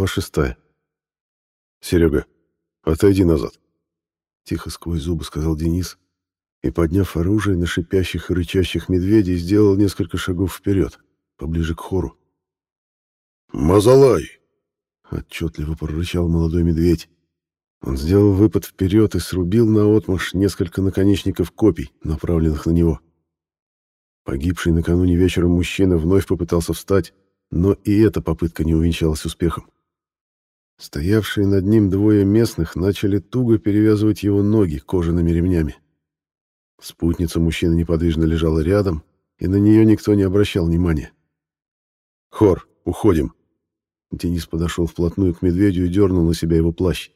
Глава шестая. «Серега, отойди назад», — тихо сквозь зубы сказал Денис, и, подняв оружие на шипящих и рычащих медведей, сделал несколько шагов вперед, поближе к хору. «Мазалай!» — отчетливо прорычал молодой медведь. Он сделал выпад вперед и срубил наотмашь несколько наконечников копий, направленных на него. Погибший накануне вечером мужчина вновь попытался встать, но и эта попытка не увенчалась успехом. Стоявшие над ним двое местных начали туго перевязывать его ноги кожаными ремнями. Спутница мужчины неподвижно лежала рядом, и на нее никто не обращал внимания. «Хор, уходим!» Денис подошел вплотную к медведю и дернул на себя его плащ.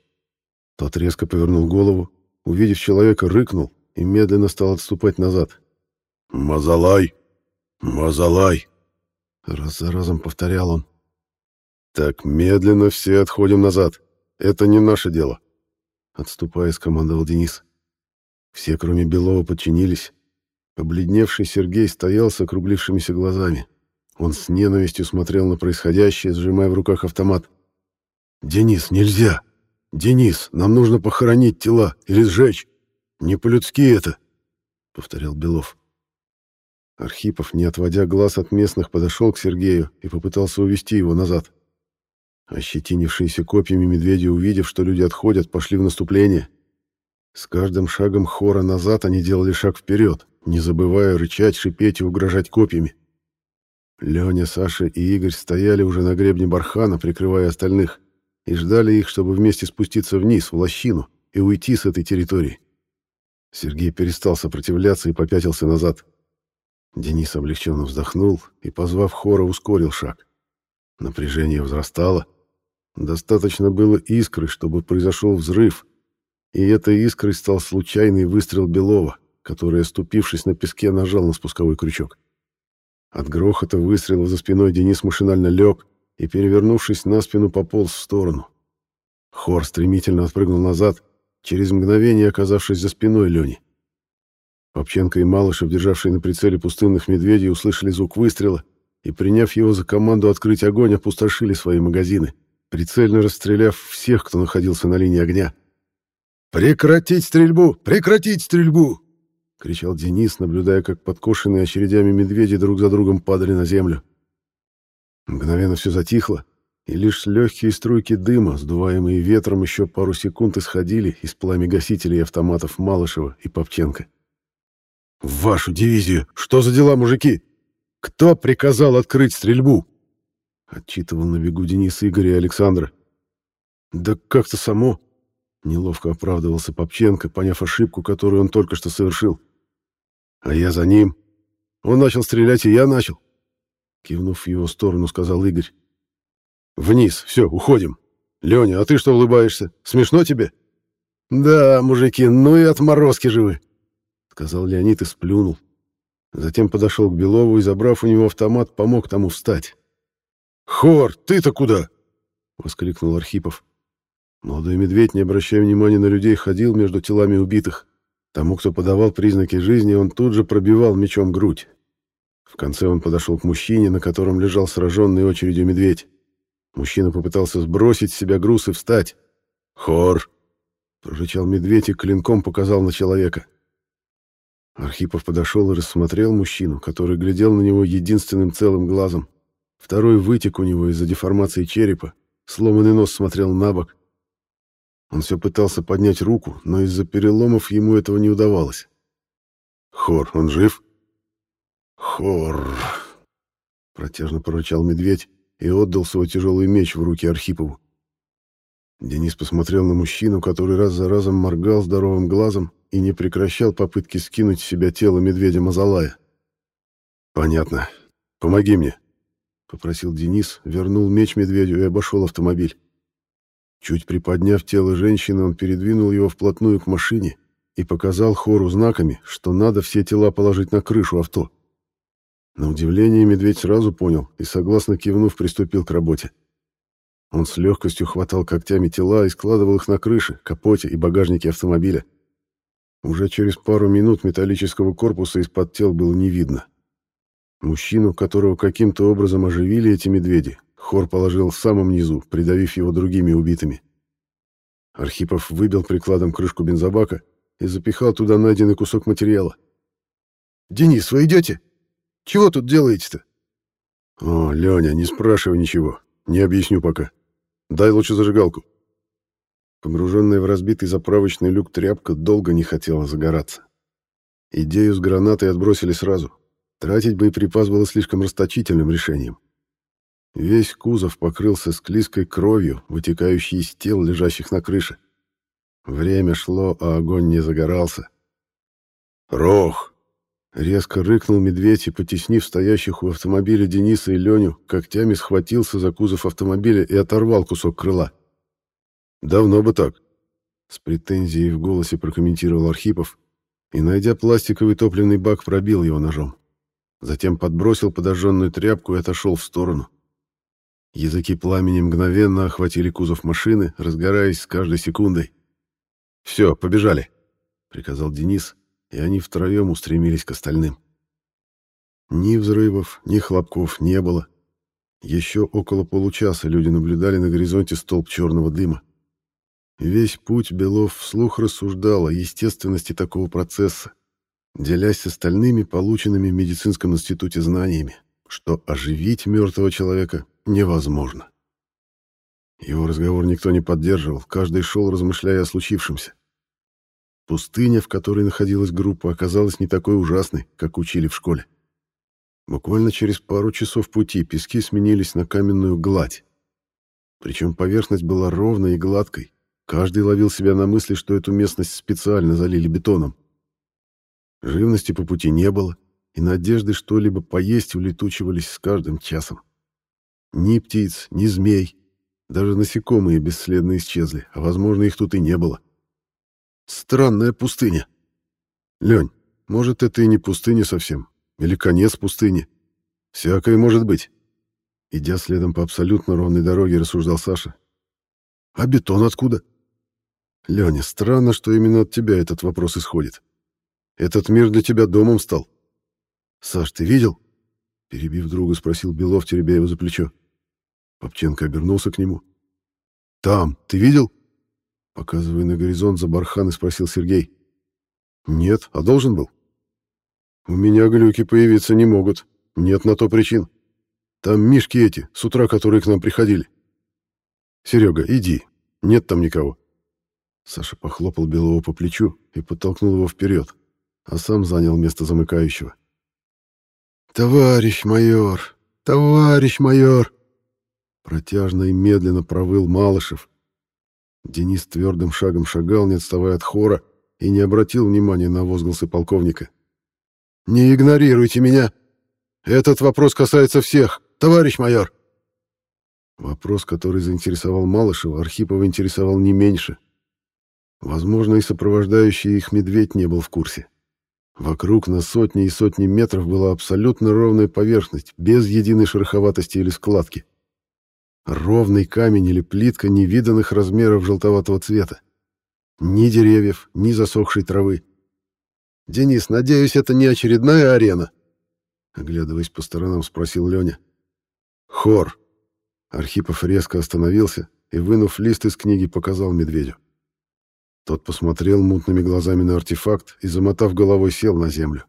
Тот резко повернул голову, увидев человека, рыкнул и медленно стал отступать назад. «Мазалай! Мазалай!» Раз за разом повторял он. «Так, медленно все отходим назад. Это не наше дело», — отступая, скомандовал Денис. Все, кроме Белова, подчинились. Побледневший Сергей стоял с округлившимися глазами. Он с ненавистью смотрел на происходящее, сжимая в руках автомат. «Денис, нельзя! Денис, нам нужно похоронить тела или сжечь! Не по-людски это!» — повторял Белов. Архипов, не отводя глаз от местных, подошел к Сергею и попытался увести его назад. Ощетинившиеся копьями медведи, увидев, что люди отходят, пошли в наступление. С каждым шагом хора назад они делали шаг вперед, не забывая рычать, шипеть и угрожать копьями. Леня, Саша и Игорь стояли уже на гребне бархана, прикрывая остальных, и ждали их, чтобы вместе спуститься вниз, в лощину, и уйти с этой территории. Сергей перестал сопротивляться и попятился назад. Денис облегченно вздохнул и, позвав хора, ускорил шаг. Напряжение возрастало. Достаточно было искры, чтобы произошел взрыв, и этой искрой стал случайный выстрел Белова, который, оступившись на песке, нажал на спусковой крючок. От грохота выстрела за спиной Денис машинально лег и, перевернувшись на спину, пополз в сторону. Хор стремительно отпрыгнул назад, через мгновение оказавшись за спиной Лени. Попченко и Малышев, державшие на прицеле пустынных медведей, услышали звук выстрела и, приняв его за команду открыть огонь, опустошили свои магазины, прицельно расстреляв всех, кто находился на линии огня. «Прекратить стрельбу! Прекратить стрельбу!» — кричал Денис, наблюдая, как подкошенные очередями медведи друг за другом падали на землю. Мгновенно все затихло, и лишь легкие струйки дыма, сдуваемые ветром, еще пару секунд исходили из пламя гасителей автоматов Малышева и Попченко. «В вашу дивизию! Что за дела, мужики? Кто приказал открыть стрельбу?» Отчитывал на бегу Денис Игоря и Александра. «Да как-то само!» Неловко оправдывался Попченко, поняв ошибку, которую он только что совершил. «А я за ним. Он начал стрелять, и я начал!» Кивнув в его сторону, сказал Игорь. «Вниз, все, уходим. Леня, а ты что улыбаешься? Смешно тебе?» «Да, мужики, ну и отморозки живы!» сказал Леонид и сплюнул. Затем подошел к Белову и, забрав у него автомат, помог тому встать. «Хор, ты-то куда?» — воскликнул Архипов. Молодой медведь, не обращая внимания на людей, ходил между телами убитых. Тому, кто подавал признаки жизни, он тут же пробивал мечом грудь. В конце он подошел к мужчине, на котором лежал сраженный очередью медведь. Мужчина попытался сбросить с себя груз и встать. «Хор!» — прорычал медведь и клинком показал на человека. Архипов подошел и рассмотрел мужчину, который глядел на него единственным целым глазом. Второй вытек у него из-за деформации черепа, сломанный нос смотрел на бок. Он все пытался поднять руку, но из-за переломов ему этого не удавалось. «Хор, он жив?» «Хор!» — протяжно порычал медведь и отдал свой тяжелый меч в руки Архипову. Денис посмотрел на мужчину, который раз за разом моргал здоровым глазом и не прекращал попытки скинуть с себя тело медведя Мазалая. «Понятно. Помоги мне», — попросил Денис, вернул меч медведю и обошел автомобиль. Чуть приподняв тело женщины, он передвинул его вплотную к машине и показал хору знаками, что надо все тела положить на крышу авто. На удивление медведь сразу понял и, согласно кивнув, приступил к работе. Он с легкостью хватал когтями тела и складывал их на крыше, капоте и багажнике автомобиля. Уже через пару минут металлического корпуса из-под тел было не видно. Мужчину, которого каким-то образом оживили эти медведи, Хор положил в самом низу, придавив его другими убитыми. Архипов выбил прикладом крышку бензобака и запихал туда найденный кусок материала. «Денис, вы идете? Чего тут делаете-то?» «О, Леня, не спрашивай ничего. Не объясню пока. Дай лучше зажигалку». Погруженная в разбитый заправочный люк тряпка долго не хотела загораться. Идею с гранатой отбросили сразу. Тратить боеприпас было слишком расточительным решением. Весь кузов покрылся склизкой кровью, вытекающей из тел, лежащих на крыше. Время шло, а огонь не загорался. «Рох!» — резко рыкнул медведь и, потеснив стоящих у автомобиля Дениса и Леню, когтями схватился за кузов автомобиля и оторвал кусок крыла. «Давно бы так!» — с претензией в голосе прокомментировал Архипов и, найдя пластиковый топливный бак, пробил его ножом. Затем подбросил подожженную тряпку и отошел в сторону. Языки пламени мгновенно охватили кузов машины, разгораясь с каждой секундой. «Все, побежали», — приказал Денис, и они втроем устремились к остальным. Ни взрывов, ни хлопков не было. Еще около получаса люди наблюдали на горизонте столб черного дыма. Весь путь Белов вслух рассуждал о естественности такого процесса, делясь с остальными полученными в медицинском институте знаниями, что оживить мертвого человека невозможно. Его разговор никто не поддерживал, каждый шел, размышляя о случившемся. Пустыня, в которой находилась группа, оказалась не такой ужасной, как учили в школе. Буквально через пару часов пути пески сменились на каменную гладь. Причем поверхность была ровной и гладкой. Каждый ловил себя на мысли, что эту местность специально залили бетоном. Живности по пути не было, и надежды что-либо поесть улетучивались с каждым часом. Ни птиц, ни змей. Даже насекомые бесследно исчезли, а, возможно, их тут и не было. Странная пустыня. Лень, может, это и не пустыня совсем, или конец пустыни. Всякое может быть. Идя следом по абсолютно ровной дороге, рассуждал Саша. А бетон откуда? Леня, странно, что именно от тебя этот вопрос исходит. Этот мир для тебя домом стал. Саш, ты видел? Перебив друга, спросил Белов, теребя его за плечо. Попченко обернулся к нему. «Там, ты видел?» Показывая на горизонт за барханы, спросил Сергей. «Нет, а должен был?» «У меня глюки появиться не могут. Нет на то причин. Там мишки эти, с утра которые к нам приходили. Серега, иди. Нет там никого». Саша похлопал Белого по плечу и подтолкнул его вперед, а сам занял место замыкающего. «Товарищ майор! Товарищ майор!» Протяжно и медленно провыл Малышев. Денис твердым шагом шагал, не отставая от хора, и не обратил внимания на возгласы полковника. «Не игнорируйте меня! Этот вопрос касается всех, товарищ майор!» Вопрос, который заинтересовал Малышева, Архипова интересовал не меньше. Возможно, и сопровождающий их медведь не был в курсе. Вокруг на сотни и сотни метров была абсолютно ровная поверхность, без единой шероховатости или складки. Ровный камень или плитка невиданных размеров желтоватого цвета. Ни деревьев, ни засохшей травы. «Денис, надеюсь, это не очередная арена?» Оглядываясь по сторонам, спросил Леня. «Хор!» Архипов резко остановился и, вынув лист из книги, показал медведю. Тот посмотрел мутными глазами на артефакт и, замотав головой, сел на землю.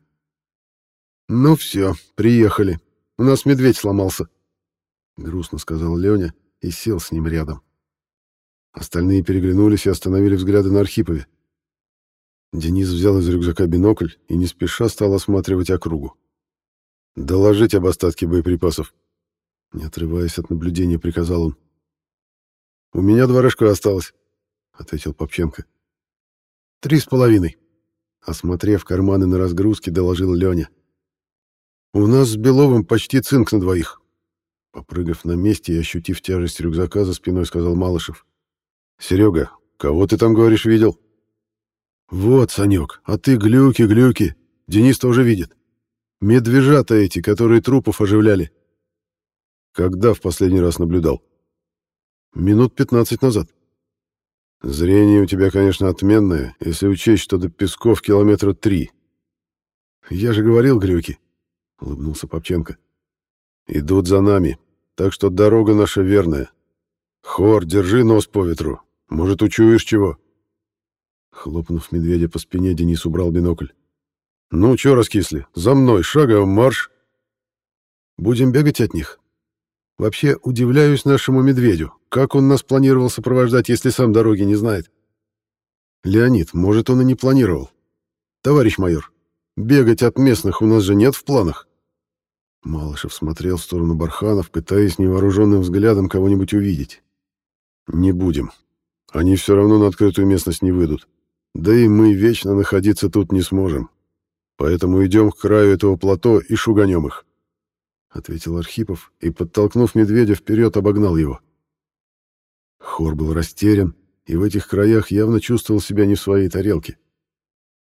«Ну все, приехали. У нас медведь сломался», — грустно сказал Леня и сел с ним рядом. Остальные переглянулись и остановили взгляды на Архипове. Денис взял из рюкзака бинокль и не спеша стал осматривать округу. «Доложить об остатке боеприпасов», — не отрываясь от наблюдения, приказал он. «У меня два рожка осталось», — ответил Попченко. «Три с половиной», — осмотрев карманы на разгрузке, доложил Леня. «У нас с Беловым почти цинк на двоих. Попрыгав на месте и ощутив тяжесть рюкзака за спиной, сказал Малышев. «Серега, кого ты там, говоришь, видел?» «Вот, Санек, а ты глюки, глюки. Денис тоже видит. Медвежата эти, которые трупов оживляли». «Когда в последний раз наблюдал?» «Минут пятнадцать назад». «Зрение у тебя, конечно, отменное, если учесть, что до Песков километра три». «Я же говорил, глюки», — улыбнулся Попченко. «Идут за нами. так что дорога наша верная. Хор, держи нос по ветру. Может, учуешь чего?» Хлопнув медведя по спине, Денис убрал бинокль. «Ну, чё раскисли? За мной, шагом марш!» «Будем бегать от них?» «Вообще, удивляюсь нашему медведю. Как он нас планировал сопровождать, если сам дороги не знает?» «Леонид, может, он и не планировал. Товарищ майор, бегать от местных у нас же нет в планах». Малышев смотрел в сторону барханов, пытаясь невооруженным взглядом кого-нибудь увидеть. «Не будем. Они все равно на открытую местность не выйдут. Да и мы вечно находиться тут не сможем. Поэтому идем к краю этого плато и шуганем их», — ответил Архипов и, подтолкнув медведя вперед, обогнал его. Хор был растерян и в этих краях явно чувствовал себя не в своей тарелке.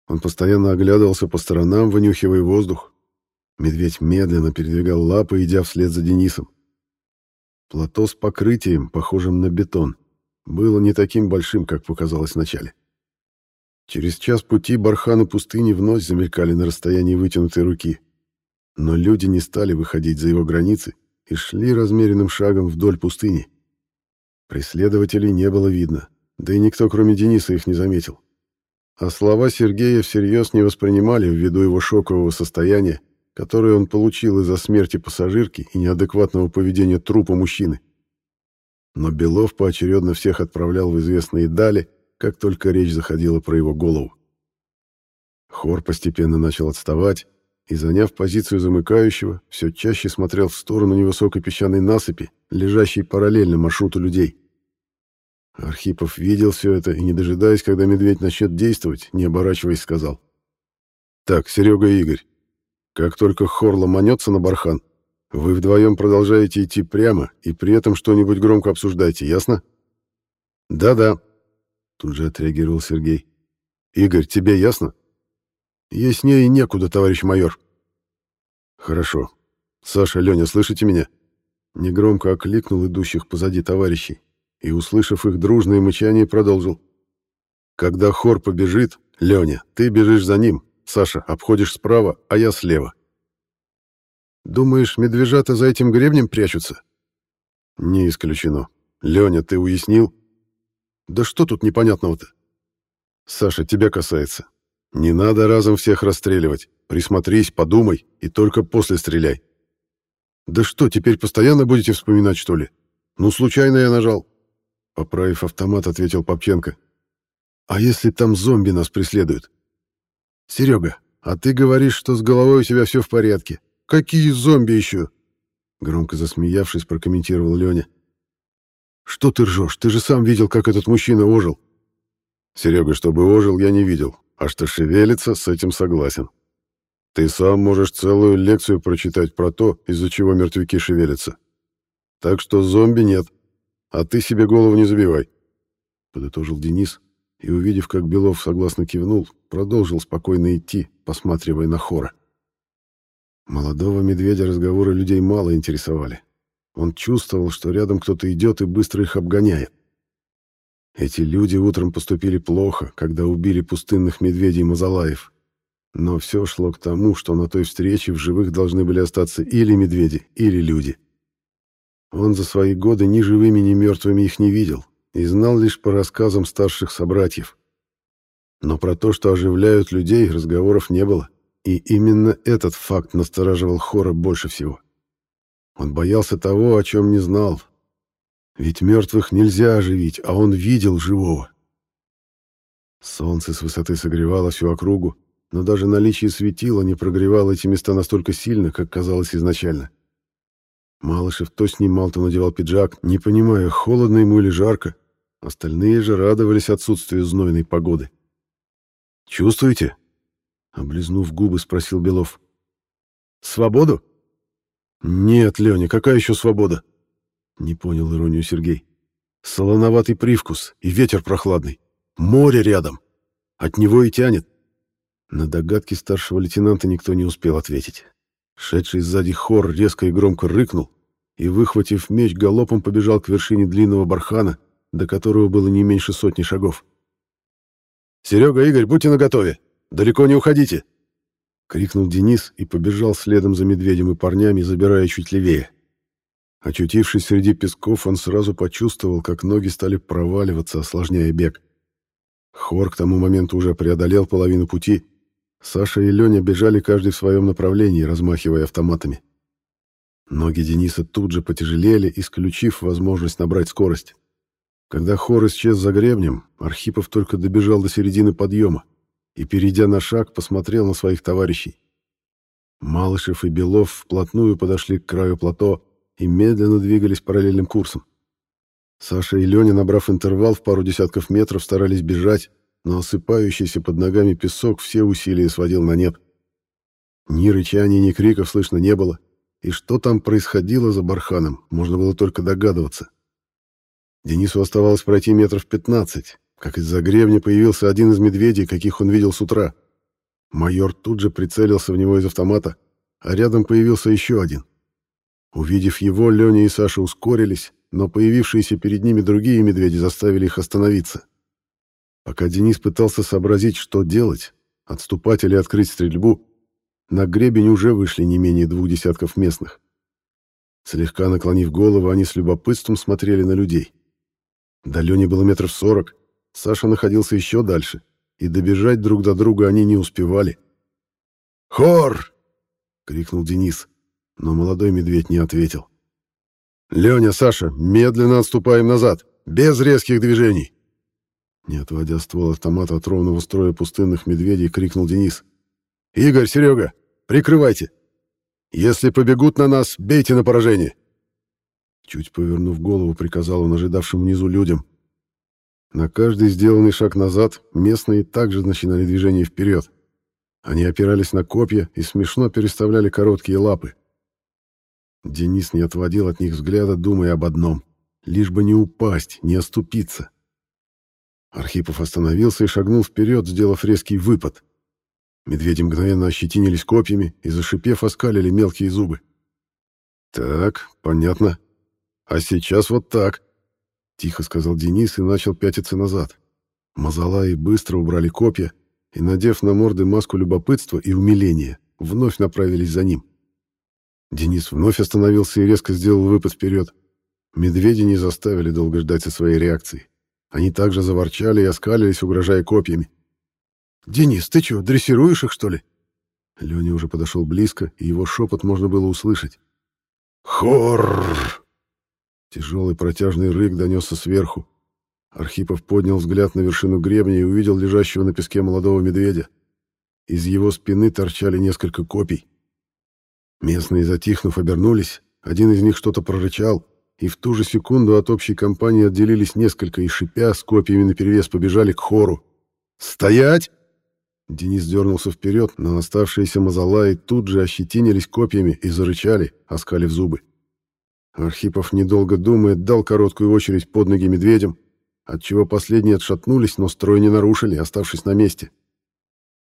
Он постоянно оглядывался по сторонам, вынюхивая воздух. Медведь медленно передвигал лапы, идя вслед за Денисом. Плато с покрытием, похожим на бетон, было не таким большим, как показалось вначале. Через час пути барханы пустыни вновь замелькали на расстоянии вытянутой руки. Но люди не стали выходить за его границы и шли размеренным шагом вдоль пустыни. Преследователей не было видно, да и никто, кроме Дениса, их не заметил. А слова Сергея всерьез не воспринимали ввиду его шокового состояния, которое он получил из-за смерти пассажирки и неадекватного поведения трупа мужчины. Но Белов поочередно всех отправлял в известные дали, как только речь заходила про его голову. Хор постепенно начал отставать и, заняв позицию замыкающего, все чаще смотрел в сторону невысокой песчаной насыпи, лежащей параллельно маршруту людей. Архипов видел все это и, не дожидаясь, когда медведь начнет действовать, не оборачиваясь, сказал. «Так, Серега и Игорь, как только хор ломанется на бархан, вы вдвоем продолжаете идти прямо и при этом что-нибудь громко обсуждаете, ясно?» «Да-да», — тут же отреагировал Сергей. «Игорь, тебе ясно?» «Яснее некуда, товарищ майор». «Хорошо. Саша, Леня, слышите меня?» Негромко окликнул идущих позади товарищей и, услышав их дружное мычание, продолжил. «Когда хор побежит, Леня, ты бежишь за ним, Саша, обходишь справа, а я слева». «Думаешь, медвежата за этим гребнем прячутся?» «Не исключено. Леня, ты уяснил?» «Да что тут непонятного-то?» «Саша, тебя касается. Не надо разом всех расстреливать. Присмотрись, подумай и только после стреляй». «Да что, теперь постоянно будете вспоминать, что ли? Ну, случайно я нажал». Поправив автомат, ответил Попченко. «А если там зомби нас преследуют?» «Серега, а ты говоришь, что с головой у тебя все в порядке. Какие зомби еще?» Громко засмеявшись, прокомментировал Леня. «Что ты ржешь? Ты же сам видел, как этот мужчина ожил». «Серега, чтобы ожил, я не видел. А что шевелится, с этим согласен. Ты сам можешь целую лекцию прочитать про то, из-за чего мертвяки шевелятся. Так что зомби нет». А ты себе голову не забивай, подытожил Денис и, увидев, как Белов согласно кивнул, продолжил спокойно идти, посматривая на хора. Молодого медведя разговоры людей мало интересовали. Он чувствовал, что рядом кто-то идет и быстро их обгоняет. Эти люди утром поступили плохо, когда убили пустынных медведей Мазалаев. Но все шло к тому, что на той встрече в живых должны были остаться или медведи, или люди. Он за свои годы ни живыми, ни мертвыми их не видел и знал лишь по рассказам старших собратьев. Но про то, что оживляют людей, разговоров не было, и именно этот факт настораживал Хора больше всего. Он боялся того, о чем не знал. Ведь мертвых нельзя оживить, а он видел живого. Солнце с высоты согревало всю округу, но даже наличие светила не прогревало эти места настолько сильно, как казалось изначально. — Малышев то снимал, то надевал пиджак, не понимая, холодно ему или жарко. Остальные же радовались отсутствию знойной погоды. «Чувствуете?» — облизнув губы, спросил Белов. «Свободу?» «Нет, Леня, какая еще свобода?» Не понял иронию Сергей. «Солоноватый привкус и ветер прохладный. Море рядом. От него и тянет». На догадки старшего лейтенанта никто не успел ответить. Шедший сзади хор резко и громко рыкнул и, выхватив меч, галопом побежал к вершине длинного бархана, до которого было не меньше сотни шагов. «Серега, Игорь, будьте наготове! Далеко не уходите!» — крикнул Денис и побежал следом за медведем и парнями, забирая чуть левее. Очутившись среди песков, он сразу почувствовал, как ноги стали проваливаться, осложняя бег. Хор к тому моменту уже преодолел половину пути. Саша и Леня бежали каждый в своем направлении, размахивая автоматами. Ноги Дениса тут же потяжелели, исключив возможность набрать скорость. Когда хор исчез за гребнем, Архипов только добежал до середины подъема и, перейдя на шаг, посмотрел на своих товарищей. Малышев и Белов вплотную подошли к краю плато и медленно двигались параллельным курсом. Саша и Леня, набрав интервал в пару десятков метров, старались бежать, но осыпающийся под ногами песок все усилия сводил на нет. Ни рычания, ни криков слышно не было, и что там происходило за барханом, можно было только догадываться. Денису оставалось пройти метров пятнадцать, как из-за гребня появился один из медведей, каких он видел с утра. Майор тут же прицелился в него из автомата, а рядом появился еще один. Увидев его, Леня и Саша ускорились, но появившиеся перед ними другие медведи заставили их остановиться. Пока Денис пытался сообразить, что делать, отступать или открыть стрельбу, на гребень уже вышли не менее двух десятков местных. Слегка наклонив голову, они с любопытством смотрели на людей. До Лени было метров сорок, Саша находился еще дальше, и добежать друг до друга они не успевали. «Хор!» — крикнул Денис, но молодой медведь не ответил. «Леня, Саша, медленно отступаем назад, без резких движений!» Не отводя ствол автомата от ровного строя пустынных медведей, крикнул Денис. «Игорь, Серега, прикрывайте! Если побегут на нас, бейте на поражение!» Чуть повернув голову, приказал он ожидавшим внизу людям. На каждый сделанный шаг назад местные также начинали движение вперед. Они опирались на копья и смешно переставляли короткие лапы. Денис не отводил от них взгляда, думая об одном — лишь бы не упасть, не оступиться. Архипов остановился и шагнул вперед, сделав резкий выпад. Медведи мгновенно ощетинились копьями и, зашипев, оскалили мелкие зубы. «Так, понятно. А сейчас вот так», — тихо сказал Денис и начал пятиться назад. Мазалаи быстро убрали копья и, надев на морды маску любопытства и умиления, вновь направились за ним. Денис вновь остановился и резко сделал выпад вперед. Медведи не заставили долго ждать со своей реакцией. Они также заворчали и оскалились, угрожая копьями. «Денис, ты что, дрессируешь их, что ли?» Леня уже подошел близко, и его шепот можно было услышать. «Хорррр!» Тяжелый протяжный рык донесся сверху. Архипов поднял взгляд на вершину гребня и увидел лежащего на песке молодого медведя. Из его спины торчали несколько копий. Местные, затихнув, обернулись. Один из них что-то прорычал, и в ту же секунду от общей компании отделились несколько и, шипя, с копьями наперевес побежали к хору. «Стоять!» Денис дернулся вперед, но оставшиеся мазалаи тут же ощетинились копьями и зарычали, оскалив зубы. Архипов, недолго думая, дал короткую очередь под ноги медведям, отчего последние отшатнулись, но строй не нарушили, оставшись на месте.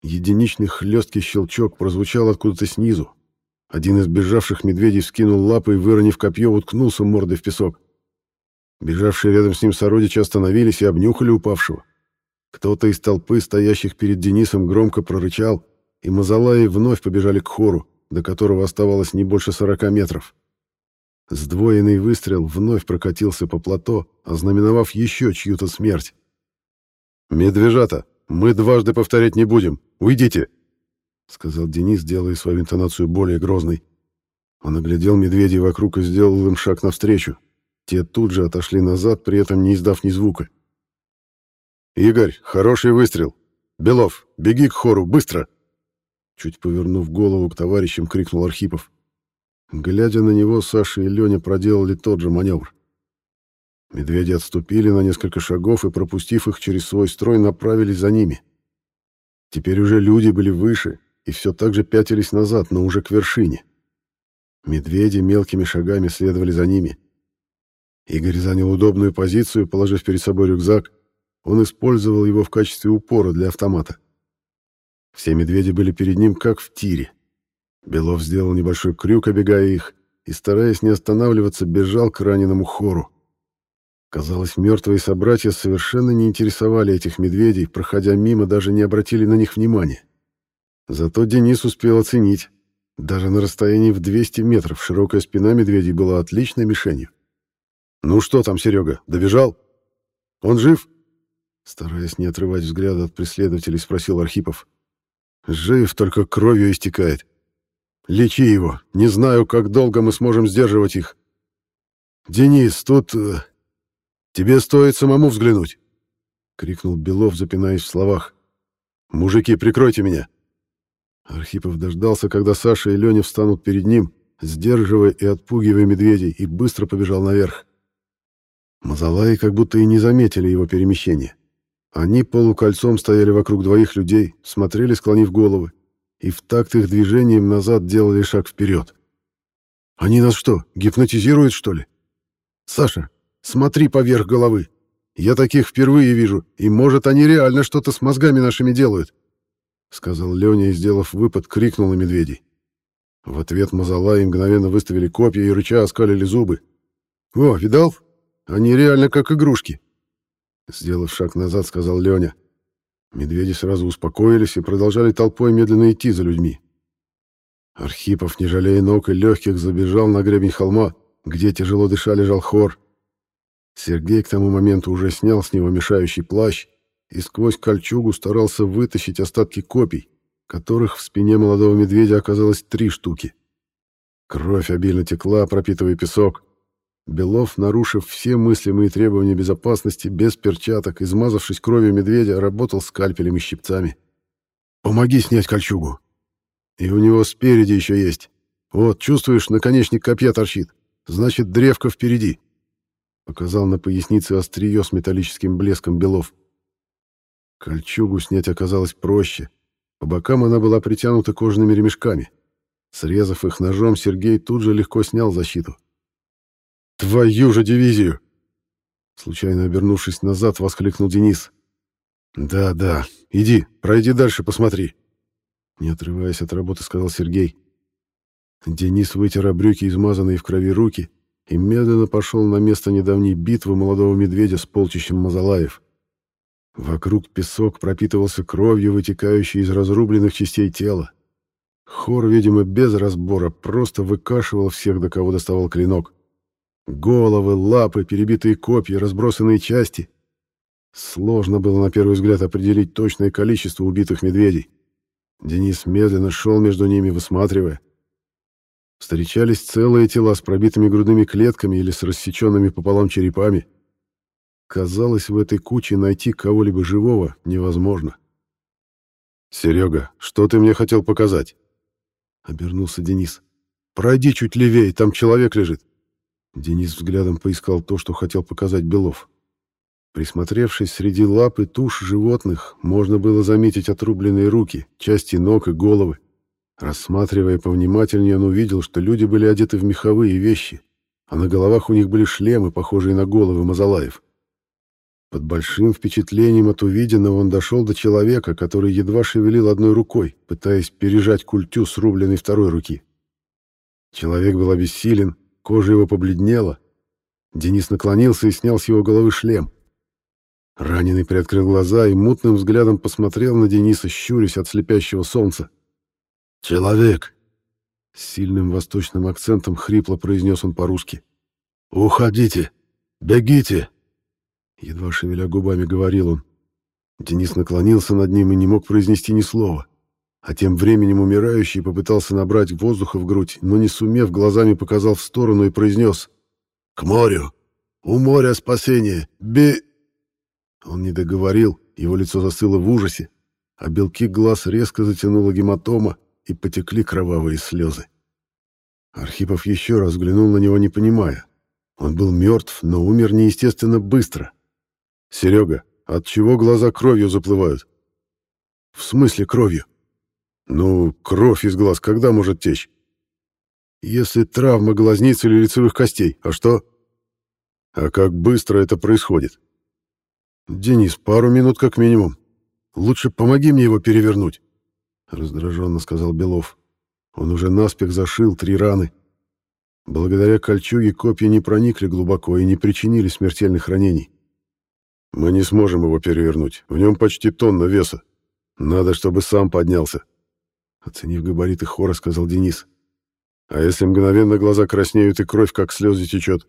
Единичный хлесткий щелчок прозвучал откуда-то снизу, один из бежавших медведей вскинул лапы и, выронив копье, уткнулся мордой в песок. Бежавшие рядом с ним сородичи остановились и обнюхали упавшего. Кто-то из толпы, стоящих перед Денисом, громко прорычал, и Мазалаи вновь побежали к хору, до которого оставалось не больше сорока метров. Сдвоенный выстрел вновь прокатился по плато, ознаменовав еще чью-то смерть. «Медвежата, мы дважды повторять не будем. Уйдите!» — сказал Денис, делая свою интонацию более грозной. Он оглядел медведей вокруг и сделал им шаг навстречу. Те тут же отошли назад, при этом не издав ни звука. «Игорь, хороший выстрел! Белов, беги к хору, быстро!» Чуть повернув голову к товарищам, крикнул Архипов. Глядя на него, Саша и Леня проделали тот же маневр. Медведи отступили на несколько шагов и, пропустив их через свой строй, направились за ними. Теперь уже люди были выше, и все так же пятились назад, но уже к вершине. Медведи мелкими шагами следовали за ними. Игорь занял удобную позицию, положив перед собой рюкзак. Он использовал его в качестве упора для автомата. Все медведи были перед ним, как в тире. Белов сделал небольшой крюк, обегая их, и, стараясь не останавливаться, бежал к раненому хору. Казалось, мертвые собратья совершенно не интересовали этих медведей, проходя мимо, даже не обратили на них внимания. Зато Денис успел оценить. Даже на расстоянии в 200 метров широкая спина медведей была отличной мишенью. «Ну что там, Серега, добежал? Он жив?» Стараясь не отрывать взгляда от преследователей, спросил Архипов. «Жив, только кровью истекает. Лечи его. Не знаю, как долго мы сможем сдерживать их. Денис, тут... Э, тебе стоит самому взглянуть!» — крикнул Белов, запинаясь в словах. «Мужики, прикройте меня!» Архипов дождался, когда Саша и Леня встанут перед ним, сдерживая и отпугивая медведей, и быстро побежал наверх. Мазалаи как будто и не заметили его перемещения. Они полукольцом стояли вокруг двоих людей, смотрели, склонив головы, и в такт их движением назад делали шаг вперед. «Они нас что, гипнотизируют, что ли?» «Саша, смотри поверх головы. Я таких впервые вижу, и, может, они реально что-то с мозгами нашими делают. — сказал Леня и, сделав выпад, крикнул на медведей. В ответ Мазалаи мгновенно выставили копья и рыча оскалили зубы. «О, видал? Они реально как игрушки!» Сделав шаг назад, сказал Леня. Медведи сразу успокоились и продолжали толпой медленно идти за людьми. Архипов, не жалея ног и легких, забежал на гребень холма, где тяжело дыша лежал хор. Сергей к тому моменту уже снял с него мешающий плащ и сквозь кольчугу старался вытащить остатки копий, которых в спине молодого медведя оказалось три штуки. Кровь обильно текла, пропитывая песок. Белов, нарушив все мыслимые требования безопасности, без перчаток, измазавшись кровью медведя, работал скальпелем и щипцами. «Помоги снять кольчугу!» «И у него спереди еще есть. Вот, чувствуешь, наконечник копья торчит. Значит, древко впереди!» Показал на пояснице острие с металлическим блеском Белов. Кольчугу снять оказалось проще. По бокам она была притянута кожаными ремешками. Срезав их ножом, Сергей тут же легко снял защиту. «Твою же дивизию!» Случайно обернувшись назад, воскликнул Денис. «Да, да, иди, пройди дальше, посмотри». Не отрываясь от работы, сказал Сергей. Денис вытер о брюки, измазанные в крови руки, и медленно пошел на место недавней битвы молодого медведя с полчищем Мазалаев. Вокруг песок пропитывался кровью, вытекающей из разрубленных частей тела. Хор, видимо, без разбора, просто выкашивал всех, до кого доставал клинок. Головы, лапы, перебитые копья, разбросанные части. Сложно было на первый взгляд определить точное количество убитых медведей. Денис медленно шел между ними, высматривая. Встречались целые тела с пробитыми грудными клетками или с рассеченными пополам черепами. Казалось, в этой куче найти кого-либо живого невозможно. «Серега, что ты мне хотел показать?» Обернулся Денис. «Пройди чуть левее, там человек лежит». Денис взглядом поискал то, что хотел показать Белов. Присмотревшись среди лап и туш животных, можно было заметить отрубленные руки, части ног и головы. Рассматривая повнимательнее, он увидел, что люди были одеты в меховые вещи, а на головах у них были шлемы, похожие на головы мазалаев. Под большим впечатлением от увиденного он дошел до человека, который едва шевелил одной рукой, пытаясь пережать культю срубленной второй руки. Человек был обессилен, кожа его побледнела. Денис наклонился и снял с его головы шлем. Раненый приоткрыл глаза и мутным взглядом посмотрел на Дениса, щурясь от слепящего солнца. «Человек!» С сильным восточным акцентом хрипло произнес он по-русски. «Уходите! Бегите!» Едва шевеля губами говорил он. Денис наклонился над ним и не мог произнести ни слова. А тем временем умирающий попытался набрать воздуха в грудь, но не сумев, глазами показал в сторону и произнес «К морю! У моря спасение! Би...» Он не договорил, его лицо застыло в ужасе, а белки глаз резко затянула гематома, и потекли кровавые слезы. Архипов еще раз взглянул на него, не понимая. Он был мертв, но умер неестественно быстро. Серега, от чего глаза кровью заплывают? В смысле кровью? Ну, кровь из глаз когда может течь? Если травма глазниц или лицевых костей, а что? А как быстро это происходит? Денис, пару минут как минимум. Лучше помоги мне его перевернуть, раздраженно сказал Белов. Он уже наспех зашил три раны. Благодаря кольчуге копья не проникли глубоко и не причинили смертельных ранений. Мы не сможем его перевернуть. В нем почти тонна веса. Надо, чтобы сам поднялся. Оценив габариты хора, сказал Денис. А если мгновенно глаза краснеют и кровь как слезы течет?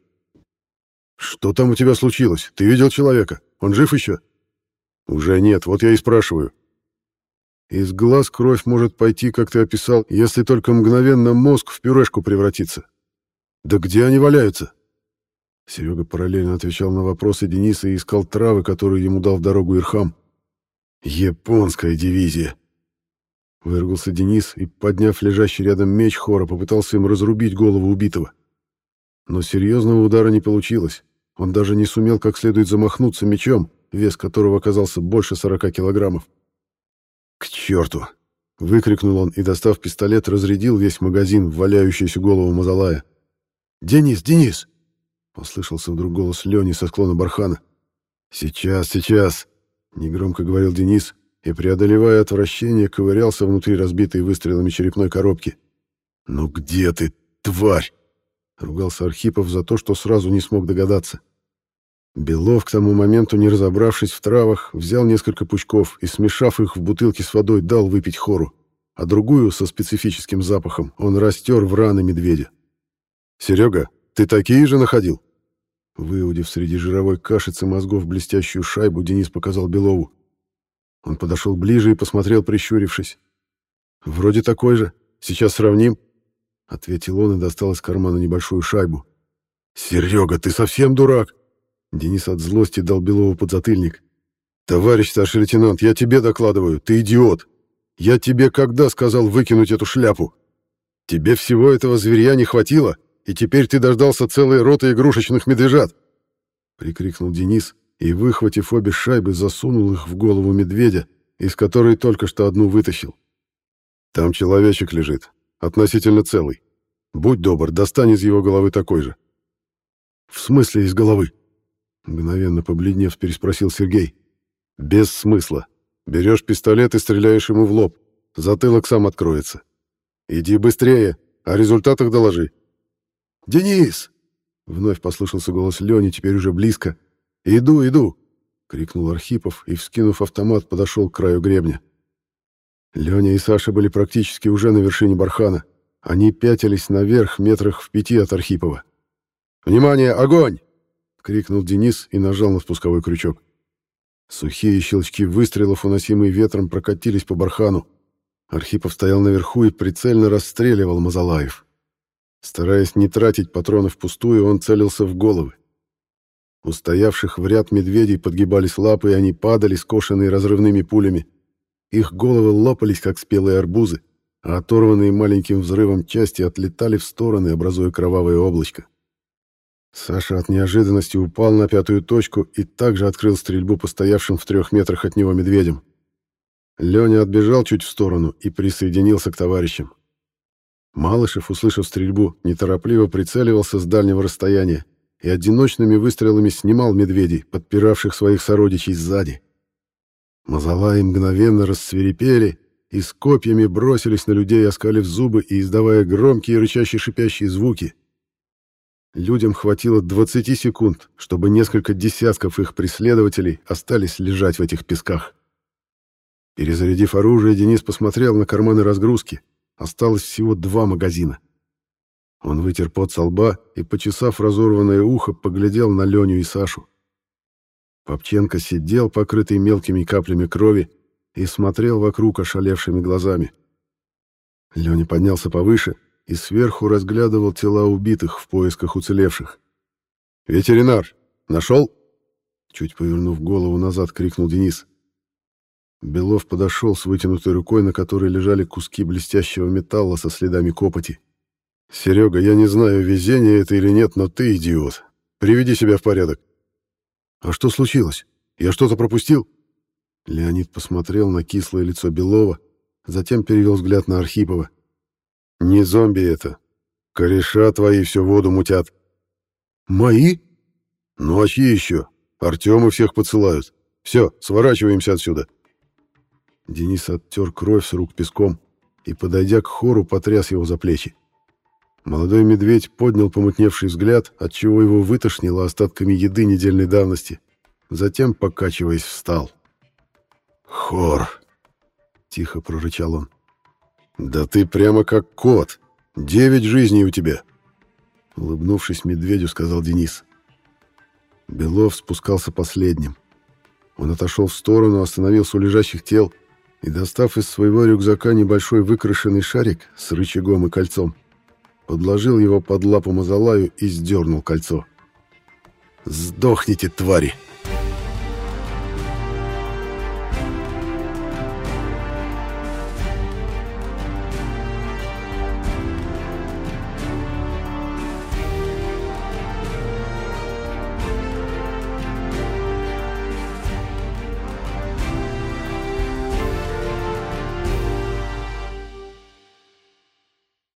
Что там у тебя случилось? Ты видел человека? Он жив еще? Уже нет, вот я и спрашиваю. Из глаз кровь может пойти, как ты описал, если только мгновенно мозг в пюрешку превратится. Да где они валяются? Серега параллельно отвечал на вопросы Дениса и искал травы, которые ему дал в дорогу Ирхам. «Японская дивизия!» Выргался Денис и, подняв лежащий рядом меч Хора, попытался им разрубить голову убитого. Но серьезного удара не получилось. Он даже не сумел как следует замахнуться мечом, вес которого оказался больше 40 килограммов. «К черту!» — выкрикнул он и, достав пистолет, разрядил весь магазин в валяющуюся голову Мазалая. «Денис, Денис!» — послышался вдруг голос Лени со склона бархана. «Сейчас, сейчас!» — негромко говорил Денис и, преодолевая отвращение, ковырялся внутри разбитой выстрелами черепной коробки. «Ну где ты, тварь?» — ругался Архипов за то, что сразу не смог догадаться. Белов, к тому моменту, не разобравшись в травах, взял несколько пучков и, смешав их в бутылке с водой, дал выпить хору, а другую, со специфическим запахом, он растер в раны медведя. «Серега, ты такие же находил?» Выудив среди жировой кашицы мозгов блестящую шайбу, Денис показал Белову. Он подошел ближе и посмотрел, прищурившись. «Вроде такой же. Сейчас сравним», — ответил он и достал из кармана небольшую шайбу. «Серега, ты совсем дурак?» Денис от злости дал Белову подзатыльник. «Товарищ старший лейтенант, я тебе докладываю, ты идиот! Я тебе когда сказал выкинуть эту шляпу? Тебе всего этого зверя не хватило, и теперь ты дождался целой роты игрушечных медвежат!» Прикрикнул Денис и, выхватив обе шайбы, засунул их в голову медведя, из которой только что одну вытащил. «Там человечек лежит, относительно целый. Будь добр, достань из его головы такой же». «В смысле из головы?» Мгновенно побледнев, переспросил Сергей. «Без смысла. Берешь пистолет и стреляешь ему в лоб. Затылок сам откроется. Иди быстрее, о результатах доложи». «Денис!» Вновь послышался голос Лени, теперь уже близко. «Иду, иду!» — крикнул Архипов и, вскинув автомат, подошел к краю гребня. Леня и Саша были практически уже на вершине бархана. Они пятились наверх метрах в пяти от Архипова. «Внимание, огонь!» — крикнул Денис и нажал на спусковой крючок. Сухие щелчки выстрелов, уносимые ветром, прокатились по бархану. Архипов стоял наверху и прицельно расстреливал Мазалаев. Стараясь не тратить патроны впустую, он целился в головы. У стоявших в ряд медведей подгибались лапы, и они падали, скошенные разрывными пулями. Их головы лопались, как спелые арбузы, а оторванные маленьким взрывом части отлетали в стороны, образуя кровавое облачко. Саша от неожиданности упал на пятую точку и также открыл стрельбу по стоявшим в трех метрах от него медведям. Леня отбежал чуть в сторону и присоединился к товарищам. Малышев, услышав стрельбу, неторопливо прицеливался с дальнего расстояния и одиночными выстрелами снимал медведей, подпиравших своих сородичей сзади. Мазалаи мгновенно рассверепели и с копьями бросились на людей, оскалив зубы и издавая громкие рычащие шипящие звуки — Людям хватило 20 секунд, чтобы несколько десятков их преследователей остались лежать в этих песках. Перезарядив оружие, Денис посмотрел на карманы разгрузки. Осталось всего два магазина. Он вытер пот со лба и, почесав разорванное ухо, поглядел на Леню и Сашу. Попченко сидел, покрытый мелкими каплями крови, и смотрел вокруг ошалевшими глазами. Леня поднялся повыше — и сверху разглядывал тела убитых в поисках уцелевших. «Ветеринар! Нашел?» Чуть повернув голову назад, крикнул Денис. Белов подошел с вытянутой рукой, на которой лежали куски блестящего металла со следами копоти. «Серега, я не знаю, везение это или нет, но ты идиот. Приведи себя в порядок». «А что случилось? Я что-то пропустил?» Леонид посмотрел на кислое лицо Белова, затем перевел взгляд на Архипова. Не зомби это. Кореша твои всю воду мутят. Мои? Ну а чьи еще? Артемы всех поцелают. Все, сворачиваемся отсюда. Денис оттер кровь с рук песком и, подойдя к хору, потряс его за плечи. Молодой медведь поднял помутневший взгляд, отчего его вытошнило остатками еды недельной давности. Затем, покачиваясь, встал. «Хор!» — тихо прорычал он. «Да ты прямо как кот. Девять жизней у тебя!» Улыбнувшись медведю, сказал Денис. Белов спускался последним. Он отошел в сторону, остановился у лежащих тел и, достав из своего рюкзака небольшой выкрашенный шарик с рычагом и кольцом, подложил его под лапу Мазалаю и сдернул кольцо. «Сдохните, твари!»